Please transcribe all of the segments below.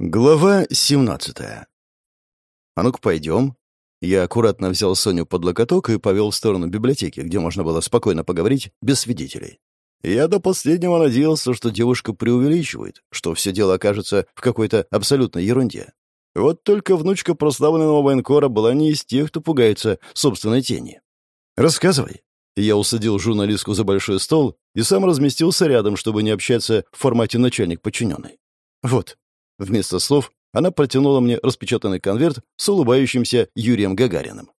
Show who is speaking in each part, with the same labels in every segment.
Speaker 1: Глава 17 «А ну-ка, пойдем». Я аккуратно взял Соню под локоток и повел в сторону библиотеки, где можно было спокойно поговорить без свидетелей. Я до последнего надеялся, что девушка преувеличивает, что все дело окажется в какой-то абсолютной ерунде. Вот только внучка прославленного военкора была не из тех, кто пугается собственной тени. «Рассказывай». Я усадил журналистку за большой стол и сам разместился рядом, чтобы не общаться в формате начальник-подчиненный. «Вот, Вместо слов она протянула мне распечатанный конверт с улыбающимся Юрием Гагариным.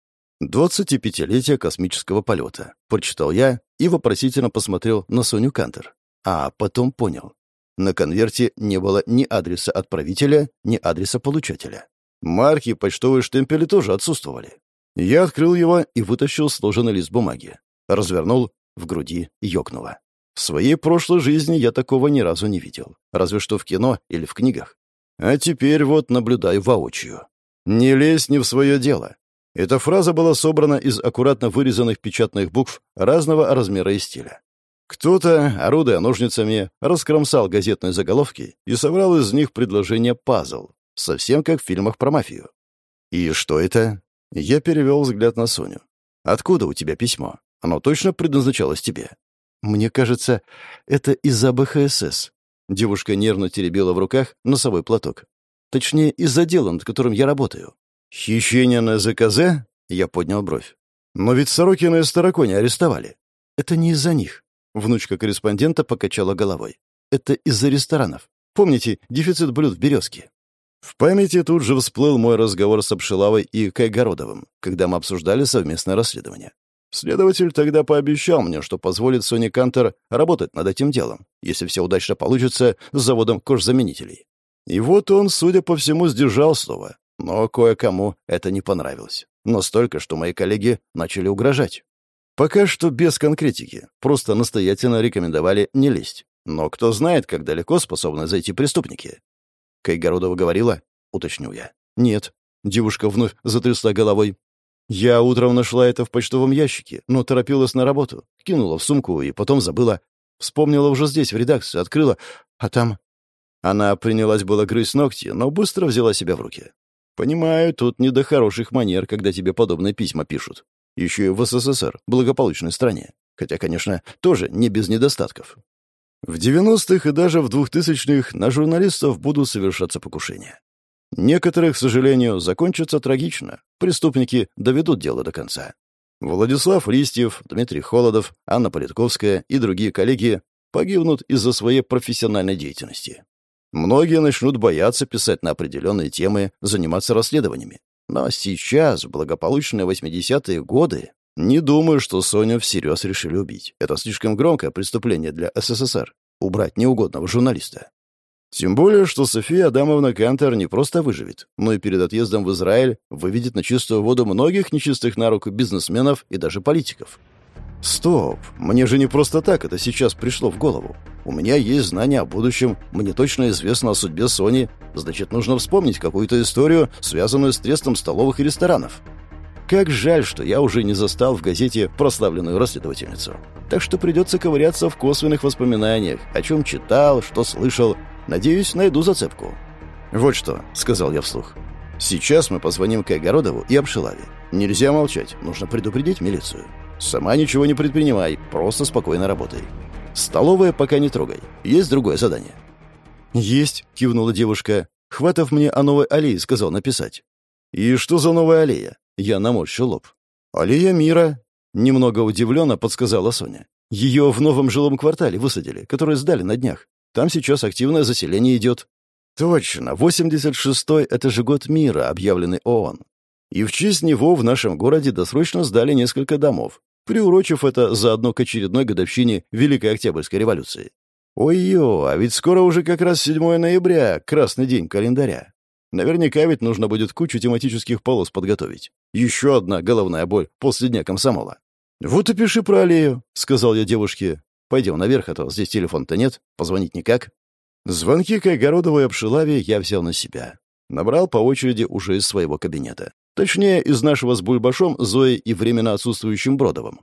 Speaker 1: «25-летие космического полета», — прочитал я и вопросительно посмотрел на Соню Кантер. А потом понял. На конверте не было ни адреса отправителя, ни адреса получателя. Марки и почтовые штемпели тоже отсутствовали. Я открыл его и вытащил сложенный лист бумаги. Развернул, в груди ёкнуло. В своей прошлой жизни я такого ни разу не видел. Разве что в кино или в книгах. А теперь вот наблюдаю воочию. «Не лезь не в свое дело». Эта фраза была собрана из аккуратно вырезанных печатных букв разного размера и стиля. Кто-то, орудуя ножницами, раскромсал газетные заголовки и собрал из них предложение «пазл», совсем как в фильмах про мафию. «И что это?» Я перевел взгляд на Соню. «Откуда у тебя письмо? Оно точно предназначалось тебе?» «Мне кажется, это из-за БХСС», Девушка нервно теребила в руках носовой платок. Точнее, из-за дела, над которым я работаю. «Хищение на ЗКЗ?» Я поднял бровь. «Но ведь Сорокина и Староконя арестовали». «Это не из-за них». Внучка корреспондента покачала головой. «Это из-за ресторанов. Помните, дефицит блюд в «Березке»?» В памяти тут же всплыл мой разговор с Обшилавой и Кайгородовым, когда мы обсуждали совместное расследование. Следователь тогда пообещал мне, что позволит Соне Кантер работать над этим делом, если все удачно получится с заводом кожзаменителей. И вот он, судя по всему, сдержал слово. Но кое-кому это не понравилось. Настолько, что мои коллеги начали угрожать. Пока что без конкретики, просто настоятельно рекомендовали не лезть. Но кто знает, как далеко способны зайти преступники. Кайгородова говорила, уточнил я. Нет. Девушка вновь затрясла головой. Я утром нашла это в почтовом ящике, но торопилась на работу. Кинула в сумку и потом забыла. Вспомнила уже здесь, в редакции, открыла, а там... Она принялась было грызть ногти, но быстро взяла себя в руки. Понимаю, тут не до хороших манер, когда тебе подобные письма пишут. Еще и в СССР, благополучной стране. Хотя, конечно, тоже не без недостатков. В 90-х и даже в 2000-х на журналистов будут совершаться покушения. Некоторые, к сожалению, закончатся трагично. Преступники доведут дело до конца. Владислав Листьев, Дмитрий Холодов, Анна Политковская и другие коллеги погибнут из-за своей профессиональной деятельности. Многие начнут бояться писать на определенные темы, заниматься расследованиями. Но сейчас, в благополучные 80-е годы, не думаю, что Соню всерьез решили убить. Это слишком громкое преступление для СССР — убрать неугодного журналиста. Тем более, что София Адамовна Кантер не просто выживет, но и перед отъездом в Израиль выведет на чистую воду многих нечистых на руку бизнесменов и даже политиков. Стоп, мне же не просто так это сейчас пришло в голову. У меня есть знания о будущем, мне точно известно о судьбе Сони, значит, нужно вспомнить какую-то историю, связанную с трестом столовых и ресторанов. Как жаль, что я уже не застал в газете прославленную расследовательницу. Так что придется ковыряться в косвенных воспоминаниях, о чем читал, что слышал, Надеюсь, найду зацепку. «Вот что», — сказал я вслух. «Сейчас мы позвоним Кайгородову и Обшилаве. Нельзя молчать, нужно предупредить милицию. Сама ничего не предпринимай, просто спокойно работай. Столовая пока не трогай, есть другое задание». «Есть», — кивнула девушка. «Хватов мне о новой аллее сказал написать». «И что за новая аллея?» Я наморщил лоб. «Аллея мира», — немного удивленно подсказала Соня. «Ее в новом жилом квартале высадили, который сдали на днях. Там сейчас активное заселение идет. Точно, 86-й — это же год мира, объявленный ООН. И в честь него в нашем городе досрочно сдали несколько домов, приурочив это заодно к очередной годовщине Великой Октябрьской революции. Ой-ё, а ведь скоро уже как раз 7 ноября, красный день календаря. Наверняка ведь нужно будет кучу тематических полос подготовить. Еще одна головная боль после дня комсомола. «Вот и пиши про аллею», — сказал я девушке. Пойдем наверх, а то здесь телефона-то нет, позвонить никак. Звонки к Огородовой Обшилаве я взял на себя. Набрал по очереди уже из своего кабинета. Точнее, из нашего с Бульбашом, Зоей и временно отсутствующим Бродовым.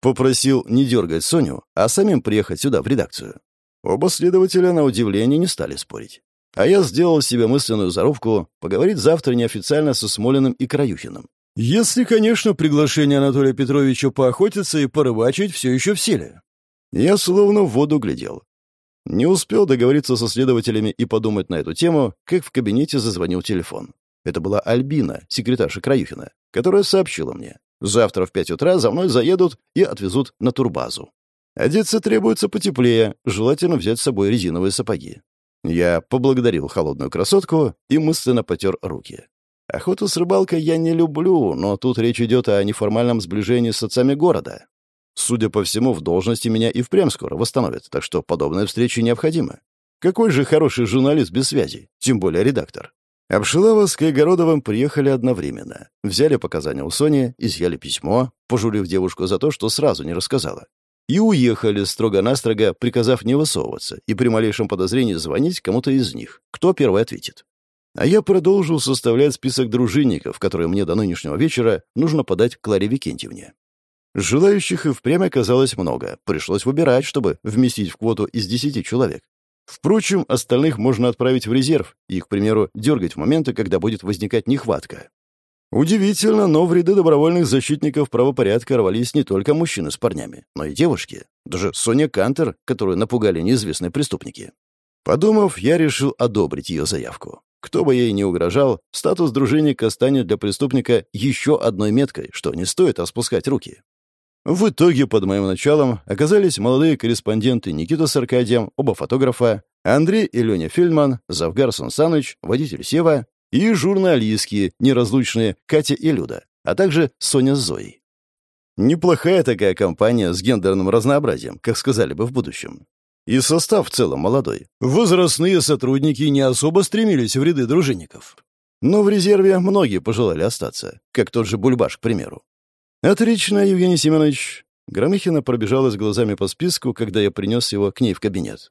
Speaker 1: Попросил не дергать Соню, а самим приехать сюда, в редакцию. Оба следователя, на удивление, не стали спорить. А я сделал себе мысленную зарубку поговорить завтра неофициально со Смолиным и Краюхиным. Если, конечно, приглашение Анатолия Петровича поохотиться и порыбачить все еще в силе. Я словно в воду глядел. Не успел договориться со следователями и подумать на эту тему, как в кабинете зазвонил телефон. Это была Альбина, секретарша Краюхина, которая сообщила мне. Завтра в пять утра за мной заедут и отвезут на турбазу. Одеться требуется потеплее, желательно взять с собой резиновые сапоги. Я поблагодарил холодную красотку и мысленно потер руки. Охоту с рыбалкой я не люблю, но тут речь идет о неформальном сближении с отцами города. Судя по всему, в должности меня и впрямь скоро восстановят, так что подобные встречи необходимы. Какой же хороший журналист без связи, тем более редактор. Обшилова с Кайгородовым приехали одновременно. Взяли показания у Сони, изъяли письмо, пожурив девушку за то, что сразу не рассказала. И уехали строго-настрого, приказав не высовываться и при малейшем подозрении звонить кому-то из них, кто первый ответит. А я продолжил составлять список дружинников, которые мне до нынешнего вечера нужно подать Кларе Викентьевне. Желающих и впрямь оказалось много. Пришлось выбирать, чтобы вместить в квоту из десяти человек. Впрочем, остальных можно отправить в резерв и, к примеру, дергать в моменты, когда будет возникать нехватка. Удивительно, но в ряды добровольных защитников правопорядка рвались не только мужчины с парнями, но и девушки. Даже Соня Кантер, которую напугали неизвестные преступники. Подумав, я решил одобрить ее заявку. Кто бы ей ни угрожал, статус дружинника станет для преступника еще одной меткой, что не стоит распускать руки. В итоге под моим началом оказались молодые корреспонденты Никита с Аркадием, оба фотографа, Андрей и Леня Фельдман, Завгар Сансаныч, водитель Сева и журналистки, неразлучные Катя и Люда, а также Соня с Зоей. Неплохая такая компания с гендерным разнообразием, как сказали бы в будущем. И состав в целом молодой. Возрастные сотрудники не особо стремились в ряды дружинников. Но в резерве многие пожелали остаться, как тот же Бульбаш, к примеру. «Отлично, Евгений Семенович». Громыхина пробежалась глазами по списку, когда я принес его к ней в кабинет.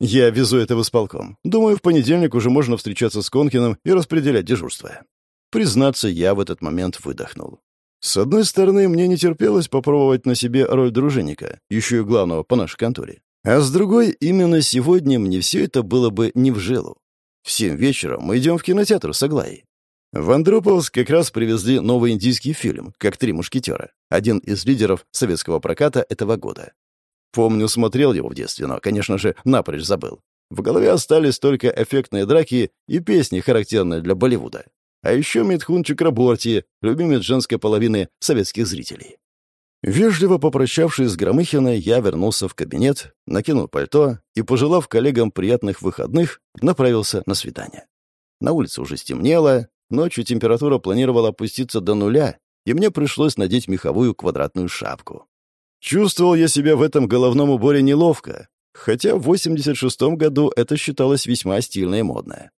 Speaker 1: «Я везу это в исполком. Думаю, в понедельник уже можно встречаться с Конкиным и распределять дежурство». Признаться, я в этот момент выдохнул. С одной стороны, мне не терпелось попробовать на себе роль дружинника, еще и главного по нашей конторе. А с другой, именно сегодня мне все это было бы не в жилу. В семь вечера мы идем в кинотеатр с Аглаей. В Андроповск как раз привезли новый индийский фильм «Как три мушкетера», один из лидеров советского проката этого года. Помню, смотрел его в детстве, но, конечно же, напрочь забыл. В голове остались только эффектные драки и песни, характерные для Болливуда. А еще Митхун Чакраборти, любимец женской половины советских зрителей. Вежливо попрощавшись с Громыхиной, я вернулся в кабинет, накинул пальто и, пожелав коллегам приятных выходных, направился на свидание. На улице уже стемнело, Ночью температура планировала опуститься до нуля, и мне пришлось надеть меховую квадратную шапку. Чувствовал я себя в этом головном уборе неловко, хотя в 86-м году это считалось весьма стильно и модно.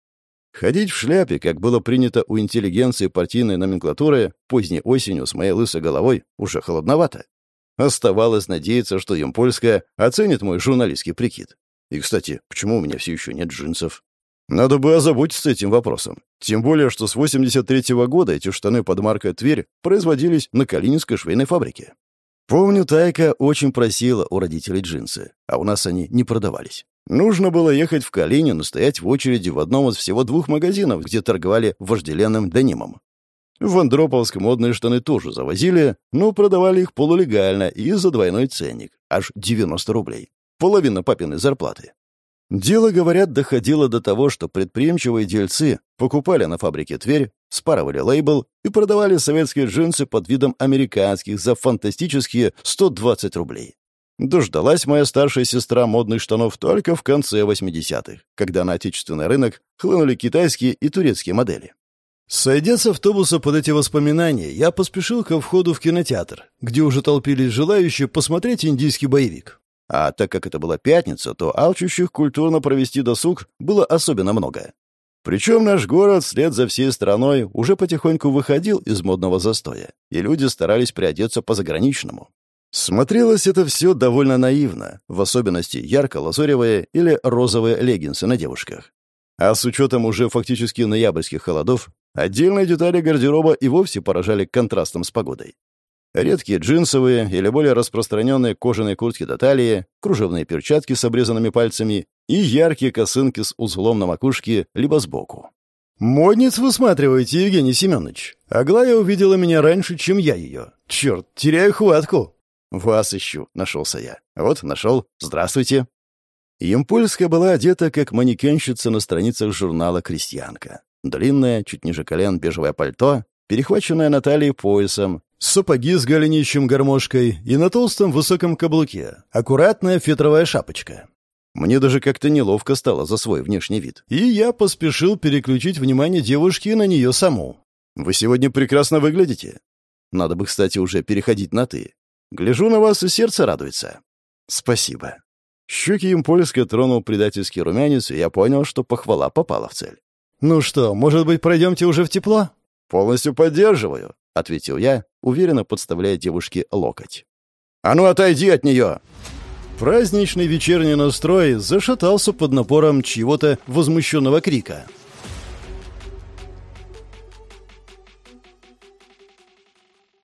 Speaker 1: Ходить в шляпе, как было принято у интеллигенции партийной номенклатуры, поздней осенью с моей лысой головой, уже холодновато. Оставалось надеяться, что Емпольская оценит мой журналистский прикид. И, кстати, почему у меня все еще нет джинсов? Надо бы озаботиться этим вопросом. Тем более, что с 83-го года эти штаны под маркой «Тверь» производились на Калининской швейной фабрике. Помню, Тайка очень просила у родителей джинсы, а у нас они не продавались. Нужно было ехать в Калинин и стоять в очереди в одном из всего двух магазинов, где торговали вожделенным денимом. В Андроповск модные штаны тоже завозили, но продавали их полулегально и за двойной ценник, аж 90 рублей. Половина папиной зарплаты. Дело, говорят, доходило до того, что предприимчивые дельцы покупали на фабрике Тверь, спарывали лейбл и продавали советские джинсы под видом американских за фантастические 120 рублей. Дождалась моя старшая сестра модных штанов только в конце 80-х, когда на отечественный рынок хлынули китайские и турецкие модели. Сойдя с автобуса под эти воспоминания, я поспешил ко входу в кинотеатр, где уже толпились желающие посмотреть индийский боевик. А так как это была пятница, то алчущих культурно провести досуг было особенно много. Причем наш город вслед за всей страной уже потихоньку выходил из модного застоя, и люди старались приодеться по-заграничному. Смотрелось это все довольно наивно, в особенности ярко-лазоревые или розовые леггинсы на девушках. А с учетом уже фактически ноябрьских холодов, отдельные детали гардероба и вовсе поражали контрастом с погодой. Редкие джинсовые или более распространенные кожаные куртки до талии, кружевные перчатки с обрезанными пальцами и яркие косынки с узлом на макушке, либо сбоку.
Speaker 2: «Модниц высматриваете, Евгений Семенович. Аглая увидела меня раньше, чем я ее. Черт, теряю хватку».
Speaker 1: «Вас ищу», — нашелся я. «Вот, нашел. Здравствуйте». Емпольская была одета, как манекенщица на страницах журнала «Крестьянка». Длинное, чуть ниже колен, бежевое пальто, перехваченное на талии поясом,
Speaker 2: сапоги с голенищем гармошкой и на толстом высоком каблуке, аккуратная фетровая шапочка.
Speaker 1: Мне даже как-то неловко стало за свой внешний вид.
Speaker 2: И я поспешил переключить внимание девушки на нее саму.
Speaker 1: «Вы сегодня прекрасно выглядите. Надо бы, кстати, уже переходить на «ты». Гляжу на вас, и сердце радуется». «Спасибо». Щеки им польско тронул предательский румянец, и я понял, что похвала попала в цель.
Speaker 2: «Ну что, может быть, пройдемте уже в тепло?»
Speaker 1: «Полностью поддерживаю», — ответил я, уверенно подставляя девушке локоть. «А ну, отойди от нее!»
Speaker 2: Праздничный вечерний настрой зашатался под напором чьего-то возмущенного крика.